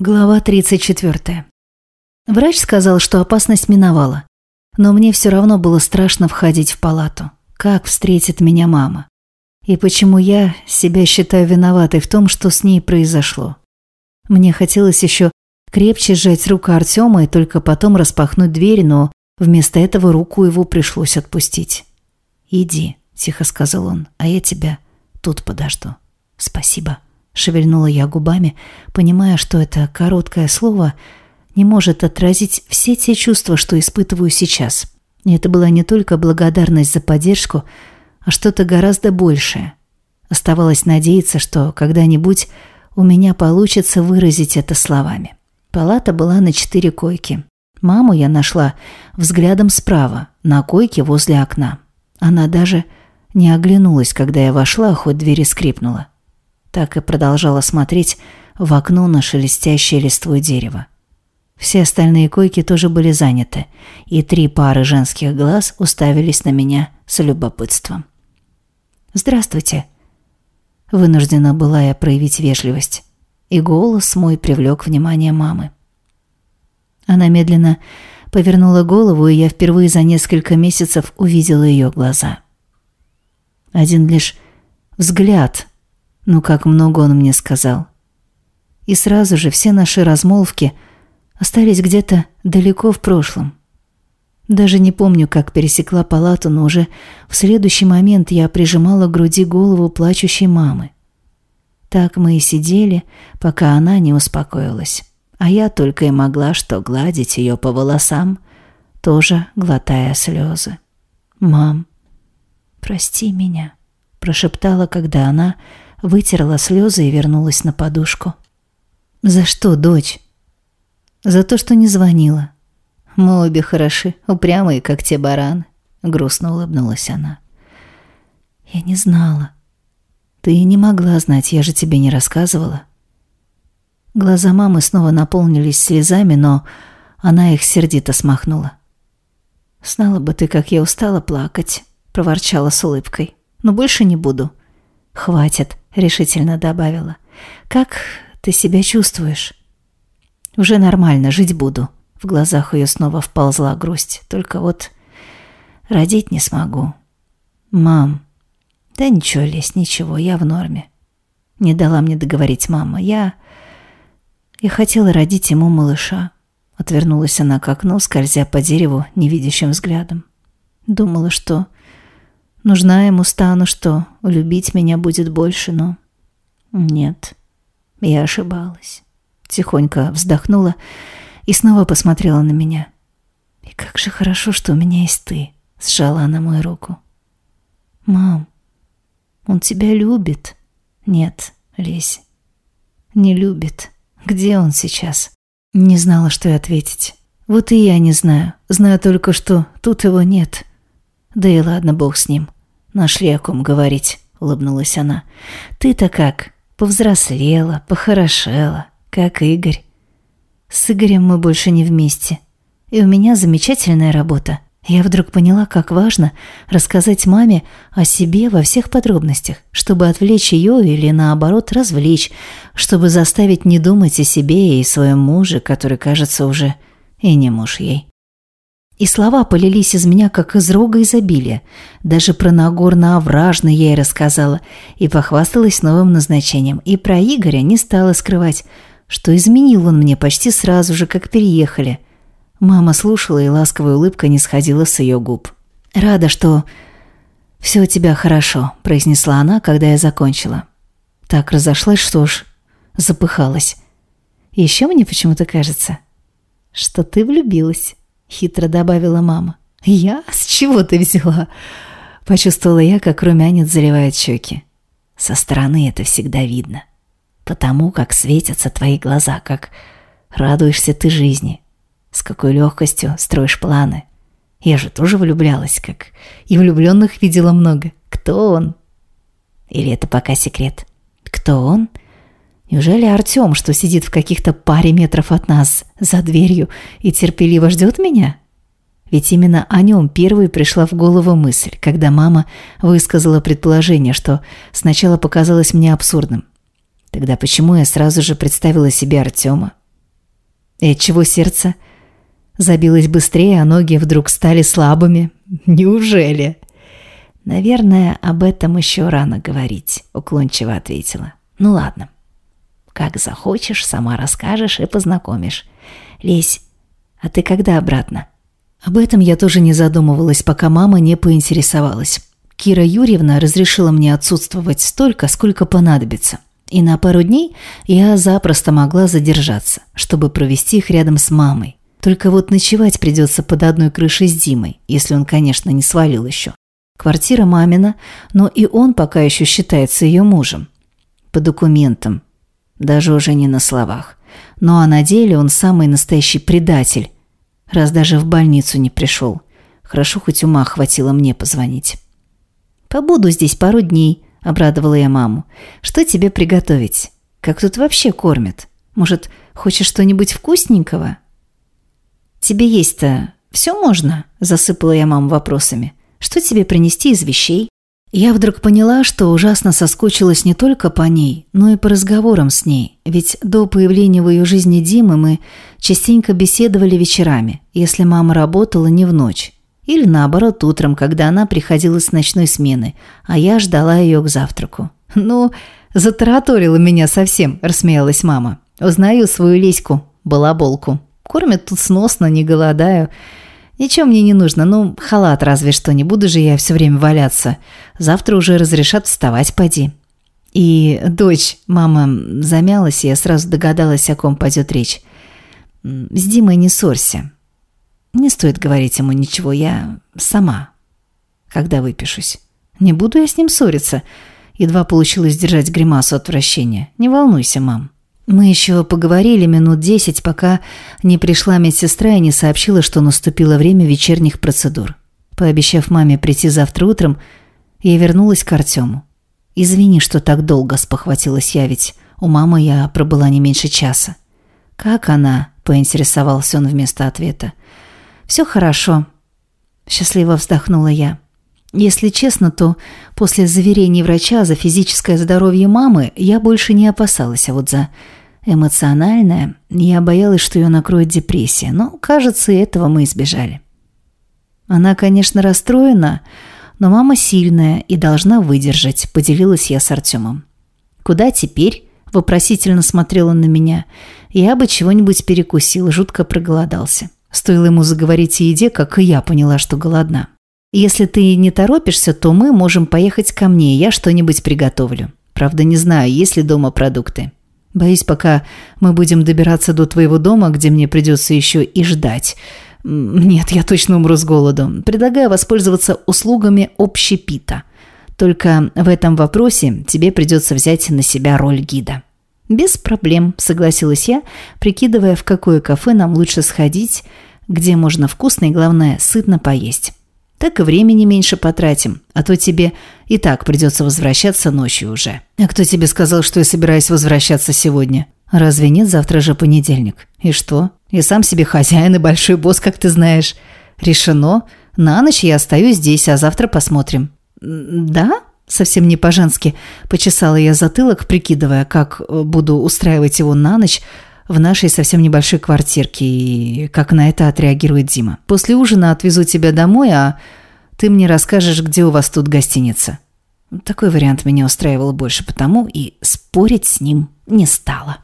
Глава 34. Врач сказал, что опасность миновала. Но мне все равно было страшно входить в палату. Как встретит меня мама? И почему я себя считаю виноватой в том, что с ней произошло? Мне хотелось еще крепче сжать руку Артема и только потом распахнуть дверь, но вместо этого руку его пришлось отпустить. «Иди», – тихо сказал он, – «а я тебя тут подожду». «Спасибо». Шевельнула я губами, понимая, что это короткое слово не может отразить все те чувства, что испытываю сейчас. И это была не только благодарность за поддержку, а что-то гораздо большее. Оставалось надеяться, что когда-нибудь у меня получится выразить это словами. Палата была на четыре койки. Маму я нашла взглядом справа, на койке возле окна. Она даже не оглянулась, когда я вошла, хоть дверь скрипнула так и продолжала смотреть в окно на шелестящее листвой дерево. Все остальные койки тоже были заняты, и три пары женских глаз уставились на меня с любопытством. «Здравствуйте!» Вынуждена была я проявить вежливость, и голос мой привлек внимание мамы. Она медленно повернула голову, и я впервые за несколько месяцев увидела ее глаза. Один лишь взгляд ну как много он мне сказал. И сразу же все наши размолвки остались где-то далеко в прошлом. Даже не помню, как пересекла палату, но уже в следующий момент я прижимала к груди голову плачущей мамы. Так мы и сидели, пока она не успокоилась. А я только и могла что гладить ее по волосам, тоже глотая слезы. «Мам, прости меня», – прошептала, когда она вытерла слезы и вернулась на подушку. «За что, дочь?» «За то, что не звонила. Мы обе хороши, упрямые, как те бараны», — грустно улыбнулась она. «Я не знала. Ты не могла знать, я же тебе не рассказывала». Глаза мамы снова наполнились слезами, но она их сердито смахнула. «Знала бы ты, как я устала плакать», — проворчала с улыбкой. «Но больше не буду. Хватит решительно добавила. «Как ты себя чувствуешь?» «Уже нормально, жить буду». В глазах ее снова вползла грусть. «Только вот родить не смогу». «Мам». «Да ничего, Лесь, ничего, я в норме». Не дала мне договорить мама. «Я... я хотела родить ему малыша». Отвернулась она к окну, скользя по дереву невидящим взглядом. Думала, что Нужна ему стану, что любить меня будет больше, но... Нет, я ошибалась. Тихонько вздохнула и снова посмотрела на меня. И как же хорошо, что у меня есть ты, сжала она мою руку. Мам, он тебя любит? Нет, Лесь, не любит. Где он сейчас? Не знала, что и ответить. Вот и я не знаю. Знаю только, что тут его нет. Да и ладно, бог с ним. Нашли о ком говорить, улыбнулась она. Ты-то как? Повзрослела, похорошела, как Игорь. С Игорем мы больше не вместе. И у меня замечательная работа. Я вдруг поняла, как важно рассказать маме о себе во всех подробностях, чтобы отвлечь ее или, наоборот, развлечь, чтобы заставить не думать о себе и своем муже, который, кажется, уже и не муж ей. И слова полились из меня, как из рога изобилия. Даже про Нагорно-Овражный я ей рассказала и похвасталась новым назначением. И про Игоря не стала скрывать, что изменил он мне почти сразу же, как переехали. Мама слушала, и ласковая улыбка не сходила с ее губ. «Рада, что все у тебя хорошо», – произнесла она, когда я закончила. Так разошлась, что ж, запыхалась. Еще мне почему-то кажется, что ты влюбилась. — хитро добавила мама. «Я? С чего ты взяла?» Почувствовала я, как румянец заливает щеки. Со стороны это всегда видно. Потому как светятся твои глаза, как радуешься ты жизни, с какой легкостью строишь планы. Я же тоже влюблялась, как и влюбленных видела много. Кто он? Или это пока секрет? Кто он? — Неужели Артем, что сидит в каких-то паре метров от нас, за дверью, и терпеливо ждет меня? Ведь именно о нем первой пришла в голову мысль, когда мама высказала предположение, что сначала показалось мне абсурдным. Тогда почему я сразу же представила себе Артема? И отчего сердце забилось быстрее, а ноги вдруг стали слабыми? Неужели? Наверное, об этом еще рано говорить, уклончиво ответила. Ну ладно. Как захочешь, сама расскажешь и познакомишь. Лесь, а ты когда обратно? Об этом я тоже не задумывалась, пока мама не поинтересовалась. Кира Юрьевна разрешила мне отсутствовать столько, сколько понадобится. И на пару дней я запросто могла задержаться, чтобы провести их рядом с мамой. Только вот ночевать придется под одной крышей с Димой, если он, конечно, не свалил еще. Квартира мамина, но и он пока еще считается ее мужем. По документам. Даже уже не на словах. Ну а на деле он самый настоящий предатель, раз даже в больницу не пришел. Хорошо, хоть ума хватило мне позвонить. «Побуду здесь пару дней», – обрадовала я маму. «Что тебе приготовить? Как тут вообще кормят? Может, хочешь что-нибудь вкусненького?» «Тебе есть-то все можно?» – засыпала я маму вопросами. «Что тебе принести из вещей?» Я вдруг поняла, что ужасно соскучилась не только по ней, но и по разговорам с ней, ведь до появления в ее жизни Димы мы частенько беседовали вечерами, если мама работала не в ночь, или наоборот утром, когда она приходила с ночной смены, а я ждала ее к завтраку. «Ну, затараторила меня совсем», – рассмеялась мама. «Узнаю свою леську, балаболку. Кормят тут сносно, не голодаю». «Ничего мне не нужно, ну, халат разве что, не буду же я все время валяться. Завтра уже разрешат вставать, поди». И дочь, мама замялась, и я сразу догадалась, о ком пойдет речь. «С Димой не ссорься. Не стоит говорить ему ничего, я сама, когда выпишусь. Не буду я с ним ссориться». Едва получилось сдержать гримасу отвращения. «Не волнуйся, мам». Мы еще поговорили минут десять, пока не пришла медсестра и не сообщила, что наступило время вечерних процедур. Пообещав маме прийти завтра утром, я вернулась к Артему. «Извини, что так долго», – спохватилась я, ведь у мамы я пробыла не меньше часа. «Как она?» – поинтересовался он вместо ответа. «Все хорошо», – счастливо вздохнула я. Если честно, то после заверений врача за физическое здоровье мамы я больше не опасалась, а вот за Эмоциональная, я боялась, что ее накроет депрессия, но, кажется, этого мы избежали. Она, конечно, расстроена, но мама сильная и должна выдержать, поделилась я с Артемом. «Куда теперь?» – вопросительно смотрел он на меня. Я бы чего-нибудь перекусил, жутко проголодался. Стоило ему заговорить о еде, как и я поняла, что голодна. «Если ты не торопишься, то мы можем поехать ко мне, я что-нибудь приготовлю. Правда, не знаю, есть ли дома продукты». Боюсь, пока мы будем добираться до твоего дома, где мне придется еще и ждать. Нет, я точно умру с голоду. Предлагаю воспользоваться услугами общепита. Только в этом вопросе тебе придется взять на себя роль гида». «Без проблем», – согласилась я, прикидывая, в какое кафе нам лучше сходить, где можно вкусно и, главное, сытно поесть. Так и времени меньше потратим, а то тебе и так придется возвращаться ночью уже. А кто тебе сказал, что я собираюсь возвращаться сегодня? Разве нет, завтра же понедельник. И что? Я сам себе хозяин и большой босс, как ты знаешь. Решено. На ночь я остаюсь здесь, а завтра посмотрим. Да? Совсем не по-женски. Почесала я затылок, прикидывая, как э, буду устраивать его на ночь, в нашей совсем небольшой квартирке и как на это отреагирует Дима. После ужина отвезу тебя домой, а ты мне расскажешь, где у вас тут гостиница. Такой вариант меня устраивал больше потому и спорить с ним не стала.